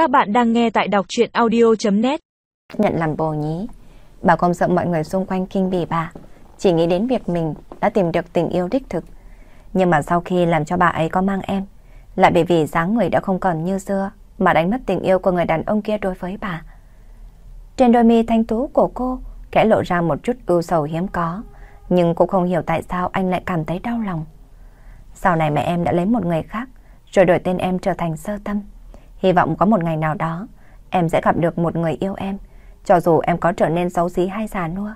Các bạn đang nghe tại đọc chuyện audio.net Nhận làm bồ nhí. Bà không sợ mọi người xung quanh kinh bỉ bà. Chỉ nghĩ đến việc mình đã tìm được tình yêu đích thực. Nhưng mà sau khi làm cho bà ấy có mang em, lại bởi vì dáng người đã không còn như xưa mà đánh mất tình yêu của người đàn ông kia đối với bà. Trên đôi mi thanh tú của cô kẽ lộ ra một chút ưu sầu hiếm có, nhưng cô không hiểu tại sao anh lại cảm thấy đau lòng. Sau này mẹ em đã lấy một người khác, rồi đổi tên em trở thành sơ tâm. Hy vọng có một ngày nào đó, em sẽ gặp được một người yêu em. Cho dù em có trở nên xấu xí hay già nua,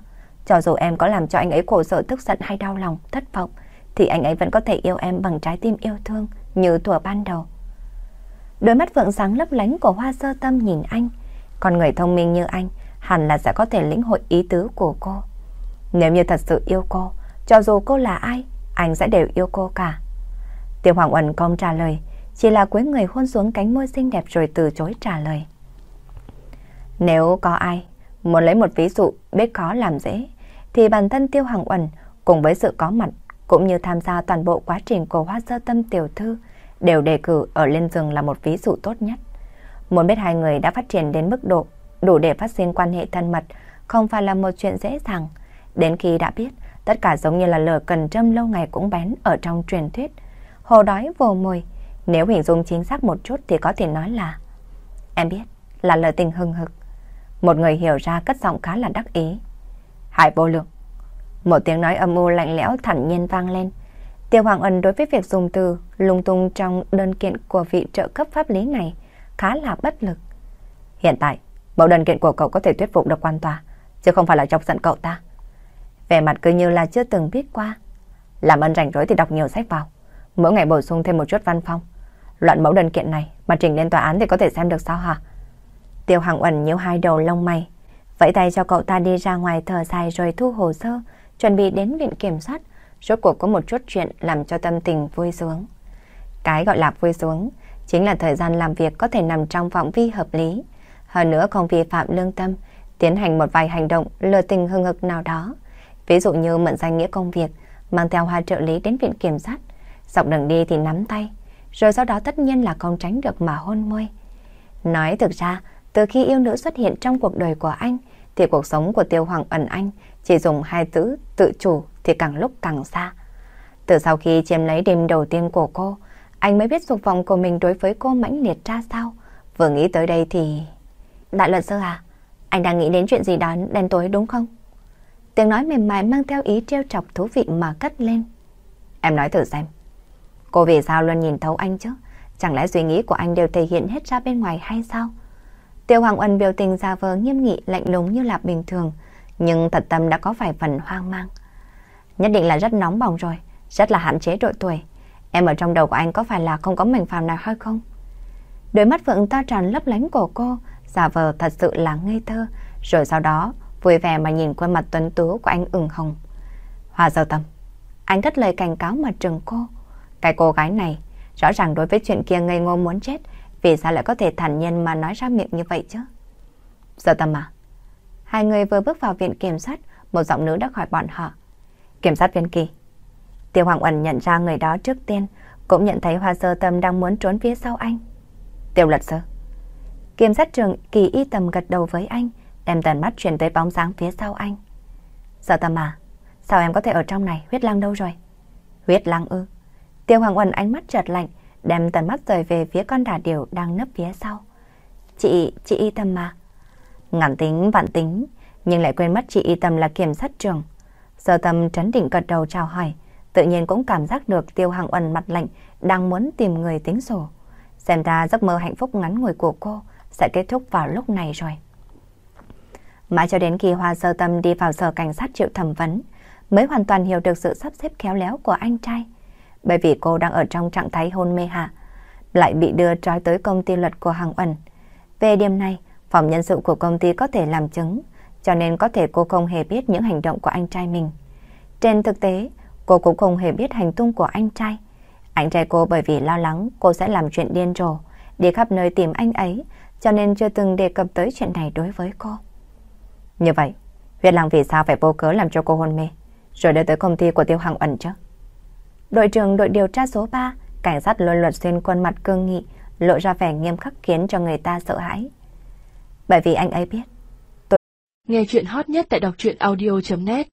cho dù em có làm cho anh ấy khổ sở tức giận hay đau lòng, thất vọng, thì anh ấy vẫn có thể yêu em bằng trái tim yêu thương như thuở ban đầu. Đôi mắt vượng sáng lấp lánh của hoa sơ tâm nhìn anh, con người thông minh như anh hẳn là sẽ có thể lĩnh hội ý tứ của cô. Nếu như thật sự yêu cô, cho dù cô là ai, anh sẽ đều yêu cô cả. Tiêu Hoàng Uẩn không trả lời, chỉ là cuối người hôn xuống cánh môi xinh đẹp rồi từ chối trả lời. Nếu có ai muốn lấy một ví dụ biết khó làm dễ, thì bản thân Tiêu hằng Uẩn cùng với sự có mặt cũng như tham gia toàn bộ quá trình của hoa sơ tâm tiểu thư đều đề cử ở lên giường là một ví dụ tốt nhất. Muốn biết hai người đã phát triển đến mức độ đủ để phát sinh quan hệ thân mật không phải là một chuyện dễ dàng. Đến khi đã biết, tất cả giống như là lửa cần châm lâu ngày cũng bén ở trong truyền thuyết. Hồ đói vồ mồi, nếu hình dung chính xác một chút thì có thể nói là Em biết, là lời tình hưng hực. Một người hiểu ra cất giọng khá là đắc ý. Hải vô lượng. Một tiếng nói âm u lạnh lẽo thản nhiên vang lên. Tiêu Hoàng Ân đối với việc dùng từ lung tung trong đơn kiện của vị trợ cấp pháp lý này khá là bất lực. Hiện tại, mẫu đơn kiện của cậu có thể thuyết phục được quan tòa, chứ không phải là chọc giận cậu ta. Vẻ mặt cứ như là chưa từng biết qua. Làm ơn rảnh rỗi thì đọc nhiều sách vào. Mỗi ngày bổ sung thêm một chút văn phong. Loạn mẫu đơn kiện này mà trình lên tòa án thì có thể xem được sao hả? Tiêu Hằng Uẩn nhíu hai đầu lông mày, vẫy tay cho cậu ta đi ra ngoài thở dài rồi thu hồ sơ, chuẩn bị đến viện kiểm soát. Rốt cuộc có một chút chuyện làm cho tâm tình vui sướng. Cái gọi là vui sướng chính là thời gian làm việc có thể nằm trong phạm vi hợp lý, hơn nữa không vi phạm lương tâm, tiến hành một vài hành động lừa tình hưng hực nào đó. Ví dụ như mượn danh nghĩa công việc, mang theo hoa trợ lý đến viện kiểm sát, dọc đường đi thì nắm tay, rồi sau đó tất nhiên là không tránh được mà hôn môi. Nói thực ra, từ khi yêu nữ xuất hiện trong cuộc đời của anh, thì cuộc sống của Tiêu Hoàng ẩn anh chỉ dùng hai chữ tự chủ thì càng lúc càng xa. Từ sau khi chiếm lấy đêm đầu tiên của cô, anh mới biết dục vọng của mình đối với cô mãnh liệt ra sao. Vừa nghĩ tới đây thì... Đại luật sư à, anh đang nghĩ đến chuyện gì đó đen tối đúng không? Tiếng nói mềm mại mang theo ý trêu chọc thú vị mà cất lên. Em nói thử xem. Cô vì sao luôn nhìn thấu anh chứ? Chẳng lẽ suy nghĩ của anh đều thể hiện hết ra bên ngoài hay sao? Tiêu Hoàng Ân biểu tình ra vờ nghiêm nghị lạnh lùng như là bình thường, nhưng thật tâm đã có vài phần hoang mang. Nhất định là rất nóng bỏng rồi, rất là hạn chế độ tuổi. Em ở trong đầu của anh có phải là không có mình phàm nào hay không? Đôi mắt vượng to tròn lấp lánh của cô, giả vờ thật sự là ngây thơ, rồi sau đó vui vẻ mà nhìn khuôn mặt tuấn tú của anh ửng hồng. Hòa sơ tâm, anh cất lời cảnh cáo mà trừng cô. Cái cô gái này, rõ ràng đối với chuyện kia ngây ngô muốn chết, vì sao lại có thể thản nhiên mà nói ra miệng như vậy chứ? Giờ tâm à? Hai người vừa bước vào viện kiểm sát, một giọng nữ đã khỏi bọn họ. Kiểm sát viên kỳ. Tiêu Hoàng Uẩn nhận ra người đó trước tiên, cũng nhận thấy Hoa Sơ Tâm đang muốn trốn phía sau anh. Tiêu luật sơ. Kiểm sát trưởng kỳ y tầm gật đầu với anh, đem tần mắt chuyển tới bóng dáng phía sau anh. Giờ Tâm à, sao em có thể ở trong này, huyết lăng đâu rồi? Huyết lăng ư? Tiêu Hoàng Uẩn ánh mắt chợt lạnh, đem tầm mắt rời về phía con đà điểu đang nấp phía sau. Chị, chị y tâm mà. Ngàn tính vạn tính, nhưng lại quên mất chị y tâm là kiểm sát trưởng. Sơ tâm trấn định gật đầu chào hỏi, tự nhiên cũng cảm giác được tiêu Hoàng uẩn mặt lạnh đang muốn tìm người tính sổ. Xem ra giấc mơ hạnh phúc ngắn ngủi của cô sẽ kết thúc vào lúc này rồi. Mãi cho đến khi Hoa Sơ Tâm đi vào sở cảnh sát triệu thẩm vấn, mới hoàn toàn hiểu được sự sắp xếp khéo léo của anh trai bởi vì cô đang ở trong trạng thái hôn mê hạ, lại bị đưa trói tới công ty luật của Hằng Uẩn. Về đêm nay phòng nhân sự của công ty có thể làm chứng, cho nên có thể cô không hề biết những hành động của anh trai mình. Trên thực tế, cô cũng không hề biết hành tung của anh trai. Anh trai cô bởi vì lo lắng cô sẽ làm chuyện điên rồ, đi khắp nơi tìm anh ấy, cho nên chưa từng đề cập tới chuyện này đối với cô. Như vậy, Huyết Lăng vì sao phải vô cớ làm cho cô hôn mê, rồi đưa tới công ty của Tiêu Hằng Uẩn chứ? Đội trưởng đội điều tra số 3, cảnh sát luôn luật xuyên khuôn mặt cương nghị, lộ ra vẻ nghiêm khắc khiến cho người ta sợ hãi. Bởi vì anh ấy biết. Nghe chuyện hot nhất tại đọc truyện audio.net